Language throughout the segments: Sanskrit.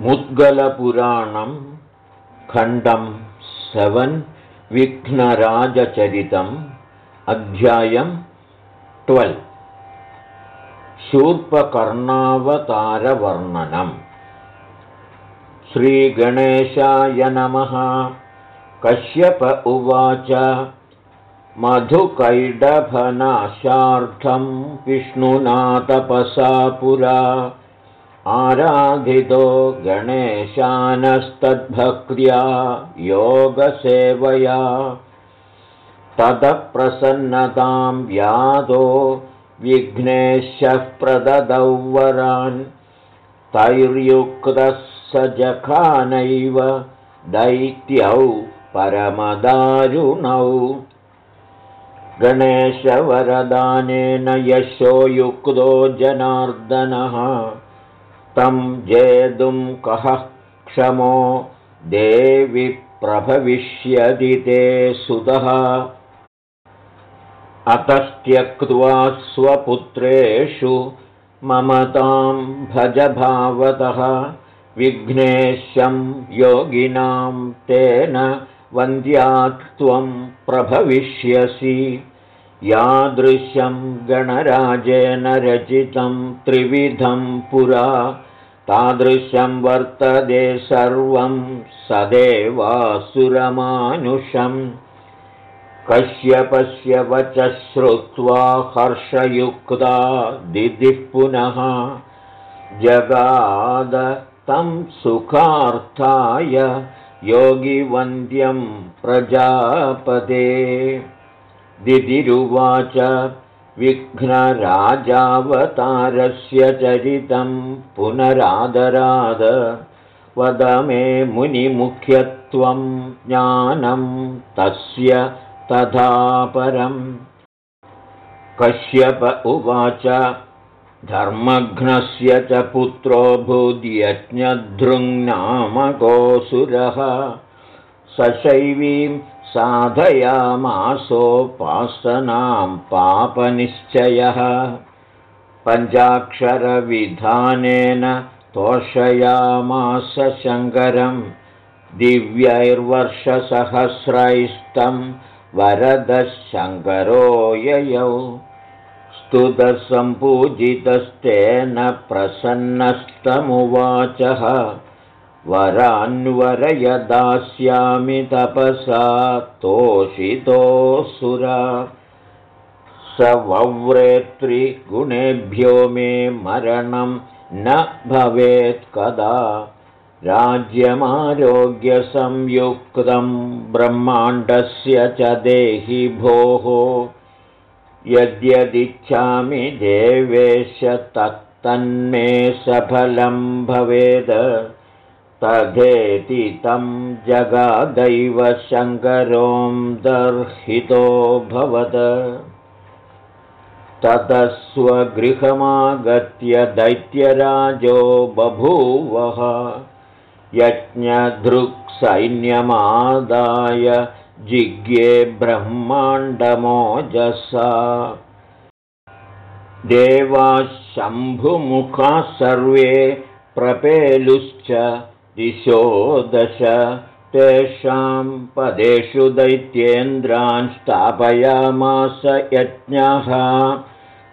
मुद्गलपुराणं खण्डं सेवन् विघ्नराजचरितम् अध्यायं ट्वेल्। शूर्पकर्णावतारवर्णनम् श्रीगणेशाय नमः। कश्यप उवाच। मधुकैडभनाशार्थं विष्णुनातपसा पुरा आराधितो गणेशानस्तद्भक्त्या योगसेवया। ततः प्रसन्नतां व्यादो विघ्नेशः प्रददौ वरान् तैर्युक्तः स जखानैव दैत्यौ परमदारुणौ। गणेशवरदानेन यशोयुक्तो जनार्दनः तं जेतुं कः क्षमो देवि प्रभविष्यति ते सुतः। अतस्त्यक्त्वा स्वपुत्रेषु ममतां भजभावतः विघ्नेशं योगिनां तेन वन्द्यात् त्वं प्रभविष्यसि यादृशं गणराजेन रचितं त्रिविधं पुरा तादृशं वर्तते सर्वं सदेवासुरमानुषम् कश्यपस्य वच श्रुत्वा हर्षयुक्ता दिदिः पुनः जगाद तं सुखार्थाय योगिवन्द्यं प्रजापदे दिदिरुवाच। विघ्नराजावतारस्य चरितं पुनरादराद। वद मे मुनिमुख्यत्वं ज्ञानं तस्य तथा परम् कश्यप उवाच धर्मघ्नस्य च पुत्रो भूद्यज्ञधृङ्नामकोऽसुरः सशैवीं साधयामासोपासनां पापनिश्चयः। पञ्चाक्षरविधानेन तोषयामास शङ्करं दिव्यैर्वर्षसहस्रैस्तं वरदशङ्करो ययौ। स्तुतसम्पूजितस्तेन प्रसन्नस्तमुवाचः वरान्वरयदास्यामि तपसा तोषितोऽसुरा स वव्रेत्रिगुणेभ्यो मे मरणं न भवेत् कदा। राज्यमारोग्यसंयुक्तं ब्रह्माण्डस्य च देहि भोः। यद्यदिच्छामि देवेश तत्तन्मे सफलं भवेद तथेति तं जगादैव शङ्करों दर्हितो भवद ततः स्वगृहमागत्य दैत्यराजो बभूवः यज्ञधृक्सैन्यमादाय जिज्ञे ब्रह्माण्डमोजसा। देवाशम्भुमुखाः सर्वे प्रपेलुश्च दिशो दश तेषां पदेषु दैत्येन्द्रान् स्थापयामास यज्ञः।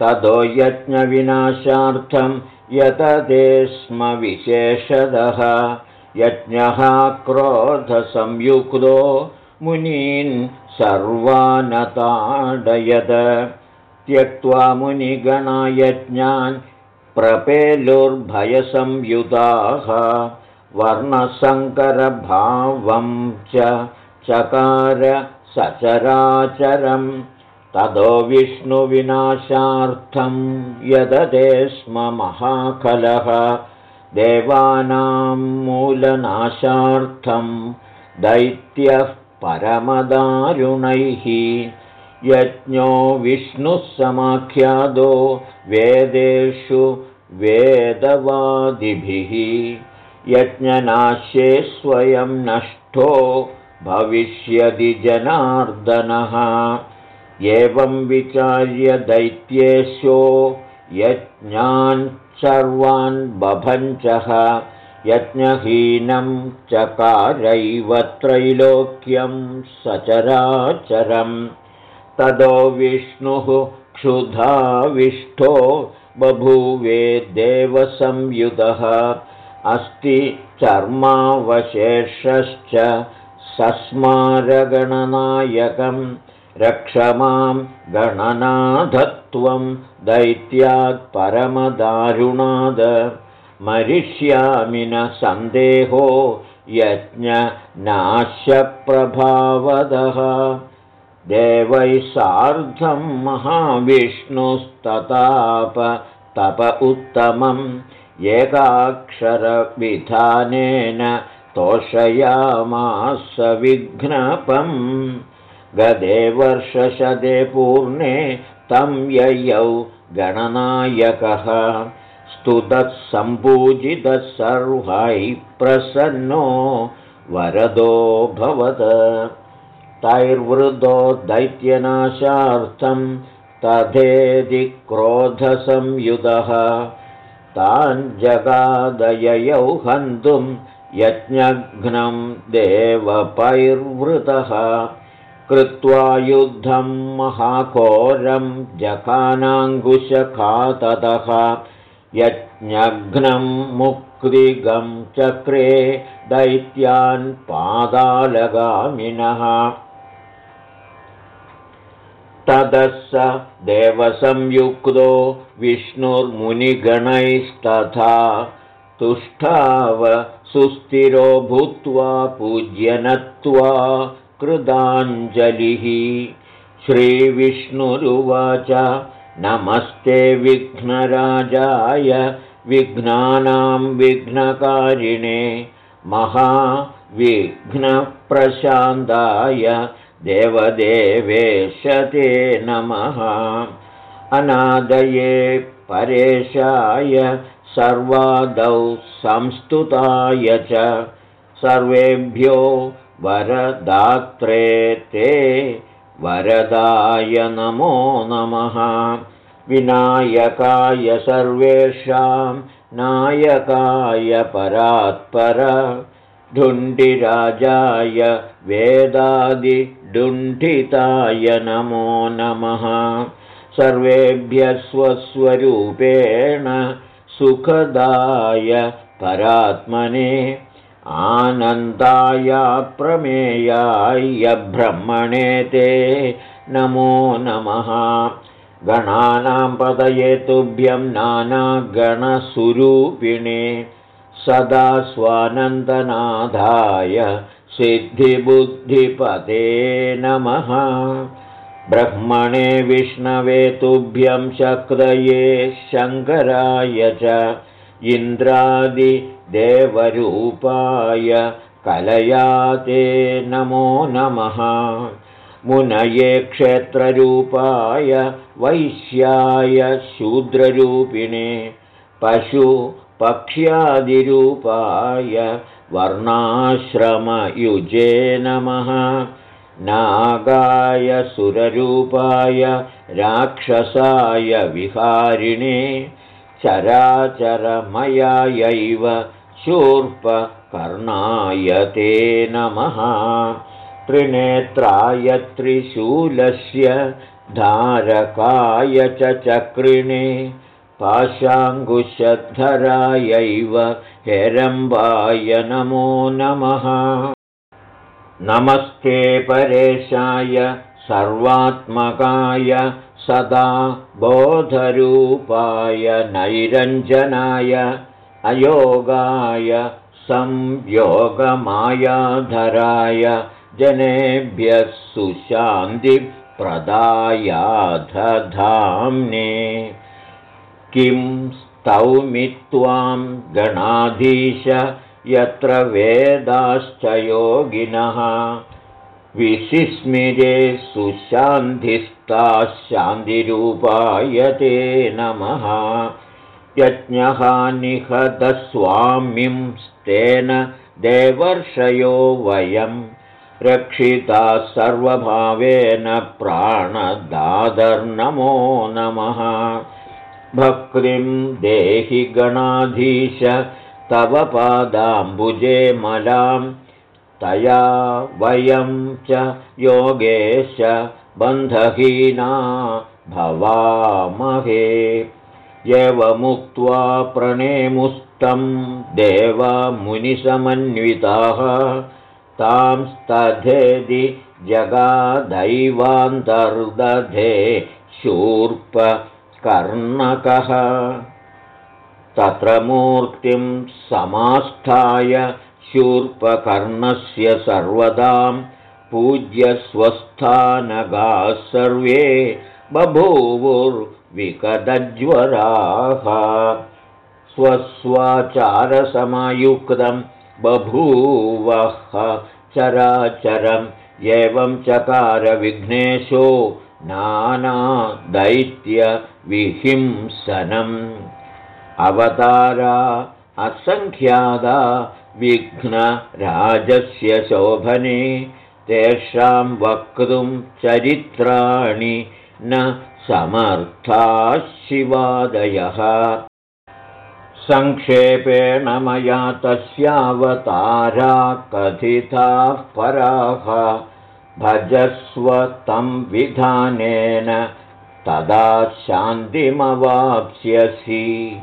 ततो यज्ञविनाशार्थं यतते स्म विशेषदः। यज्ञः क्रोधसंयुक्तो मुनीन् सर्वानताडयद। त्यक्त्वा मुनिगणयज्ञान् प्रपेलुर्भयसंयुताः वर्णसङ्करभावं च चकार सचराचरं ततो विष्णुविनाशार्थं यदते स्म महाकलः देवानां मूलनाशार्थं दैत्यः परमदारुणैः यज्ञो विष्णुः समाख्यादो वेदेषु वेदवादिभिः यज्ञनाश्ये स्वयं नष्टो भविष्यति जनार्दनः। एवं विचार्य दैत्येशो यज्ञान् सर्वान् बभञ्चः। यज्ञहीनं चकारैव त्रैलोक्यं सचराचरं तदो विष्णुः क्षुधाविष्ठो बभूवे देवसंयुधः अस्ति चर्मावशेषश्च सस्मारगणनायकं रक्षमां गणनाधत्वं दैत्यात् परमदारुणाद। मरिष्यामि न सन्देहो यज्ञनाश्यप्रभावदः। देवैः सार्धं महाविष्णुस्तताप तप उत्तमम् एकाक्षरविधानेन तोषयामास विघ्नपम्। गदे वर्षशदे पूर्णे तं ययौ गणनायकः। स्तुतः सम्पूजितः सर्वैः प्रसन्नो वरदो भवद। तैर्वृदो दैत्यनाशार्थं तथेदि क्रोधसंयुधः तान् जगादययौ हन्तुं यज्ञघ्नं देवपैर्वृतः। कृत्वा युद्धं महाकोरं जकानाङ्कुशखाततः यज्ञघ्नं मुक्तिगं चक्रे दैत्यान् पादालगामिनः ततः स देवसंयुक्तो विष्णुर्मुनिगणैस्तथा तुष्टाव सुस्थिरो भूत्वा पूज्यनत्वा कृताञ्जलिः श्रीविष्णुरुवाच नमस्ते विघ्नराजाय विघ्नानां विघ्नकारिणे महाविघ्नप्रशान्ताय देवदेवेशते नमः। अनादये परेशाय सर्वादौ संस्तुताय च। सर्वेभ्यो वरदात्रे ते वरदाय नमो नमः। विनायकाय सर्वेषां नायकाय परात्पर ढुण्डिराजाय वेदादिडुण्ठिताय नमो नमः। सर्वेभ्यः स्वस्वरूपेण सुखदाय परात्मने आनन्दाय प्रमेयाय ब्रह्मणे ते नमो नमः। गणानां पदये तुभ्यं नानागणस्वरूपिणे सदा स्वानन्दनाधाय सिद्धिबुद्धिपते नमः। ब्रह्मणे विष्णवे तुभ्यं शक्तये शङ्कराय च इन्द्रादिदेवरूपाय कलयाते नमो नमः। मुनये क्षेत्ररूपाय वैश्याय शूद्ररूपिणे पशु पक्ष्यादिरूपाय वर्णाश्रमयुजे नमः। नागाय सुररूपाय राक्षसाय विहारिणे चराचरमयायैव शूर्पकर्णाय ते नमः। त्रिनेत्राय त्रिशूलस्य धारकाय च चक्रिणे पाशाङ्कुशधरायैव हेरम्बाय नमो नमः। नमस्ते परेशाय सर्वात्मकाय सदा बोधरूपाय नैरञ्जनाय अयोगाय संयोगमायाधराय जनेभ्यः सुशान्तिप्रदायाधधाम्ने किं स्तौमि त्वां गणाधीश यत्र वेदाश्च योगिनः। विशिस्मिरे सुशान्तिस्ताः शान्तिरूपाय ते नमः। यज्ञः निहतस्वामिंस्तेन देवर्षयो वयं रक्षिताः सर्वभावेन प्राणदादर्नमो नमः भक्तिं देहि गणाधीश तव पादाम्बुजे मलां। तया वयं च योगेश बन्धहीना भवामहे। एवमुक्त्वा प्रणेमुस्तं देवमुनिसमन्विताः। तां स्तधेदि जगादैवान्तर्दधे शूर्पकर्णकः तत्र मूर्तिं समास्थाय शूर्पकर्णस्य सर्वदां पूज्यस्वस्थानगाः सर्वे बभूवुर्विकदज्वराः। स्वस्वाचारसमयुक्तं बभूवः। चराचरम् एवं चकारविघ्नेशो नानादैत्यविहिंसनम्। अवतारा असङ्ख्यादा विघ्नराजस्य शोभने तेषां वक्तुं चरित्राणि न समर्था शिवादयः। सङ्क्षेपेण मया तस्यावतारा कथिताः पराः भजस्व तं विधानेन तदा शान्तिमवाप्स्यसि।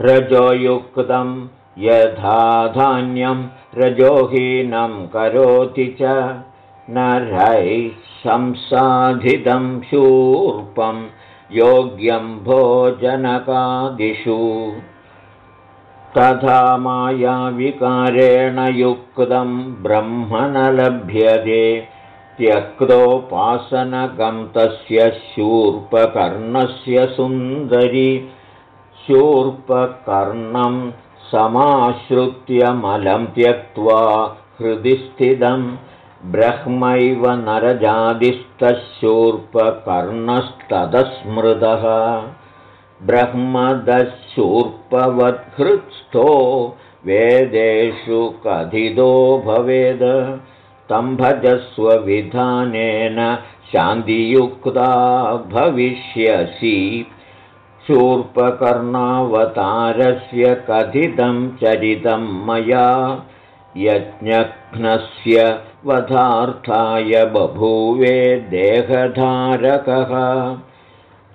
रजोयुक्तं यथा धान्यं रजोहीनं करोति च नरैः संसाधितं शूर्पं योग्यं भोजनकादिषु तथा मायाविकारेण युक्तं ब्रह्म न लभ्यते त्यक्तोपासनकं तस्य शूर्पकर्णस्य सुन्दरी शूर्पकर्णं समाश्रुत्यमलं त्यक्त्वा हृदि स्थितं ब्रह्मैव नरजादिस्तशूर्पकर्णस्तदस्मृतः ब्रह्मदशूर्पवद्हृत्स्थो वेदेषु कथितो भवेद्। तं भजस्वविधानेन शान्तियुक्ता भविष्यसि। शूर्पकर्णावतारस्य कथितं चरितं मया। यज्ञघ्नस्य वधार्थाय बभूवे देहधारकः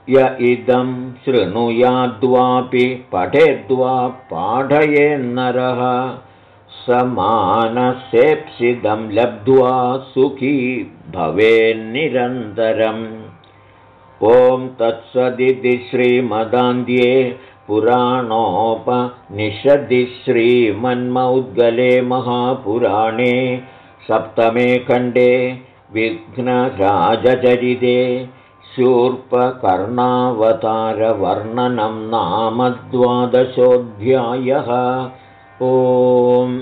य इदं शृणुयाद्वापि पठेद्वा पाठयेन्नरः। स मानसेप्सिदं लब्ध्वा सुखी भवेन्निरन्तरम्। ॐ तत्सदिति श्रीमदान्ध्ये पुराणोपनिषदि श्रीमन्मौद्गले महापुराणे सप्तमे खण्डे विघ्नराजचरिते शूर्पकर्णावतारवर्णनं नाम द्वादशोऽध्यायः ओम्